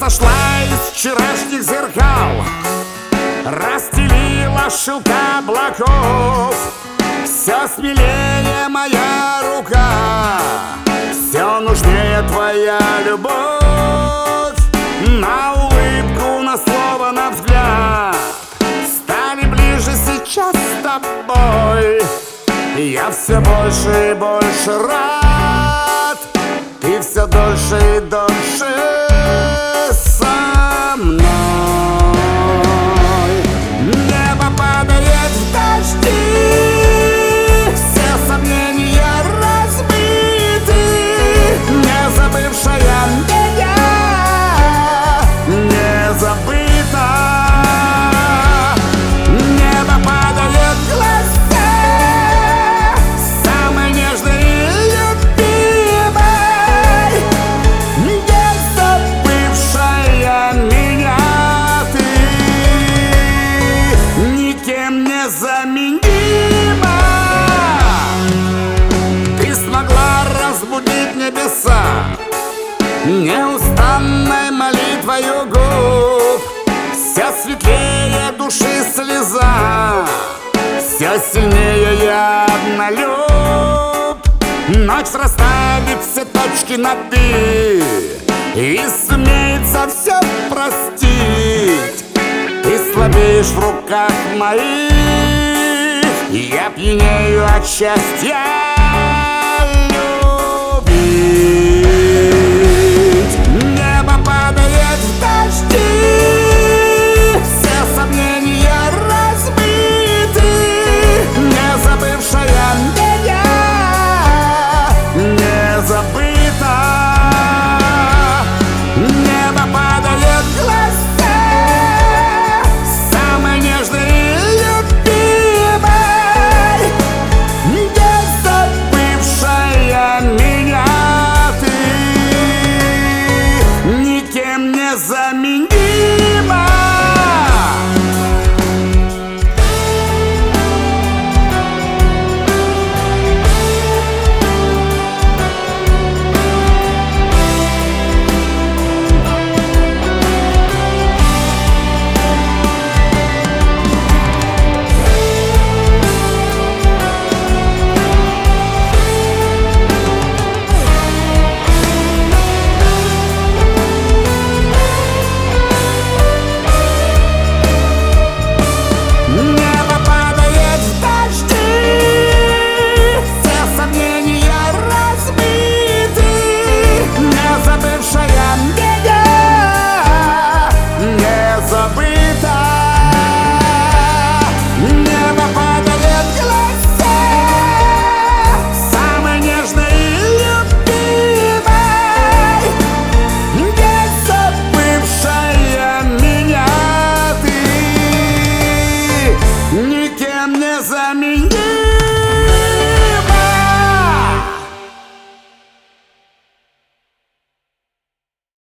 Сошла из вчерашних зеркал Расстелила шелка облаков. Все смелее моя рука Все нужнее твоя любовь. На улыбку, на слово, на взгляд Стали ближе сейчас с тобой. Я все больше и больше рад Неустанной молитвою губ. Все светлее души слеза Все сильнее я однолюб. Ночь расставит все точки над «и» И сумеет все простить. Ты слабеешь в руках моих Я пьянею от счастья nessa menina.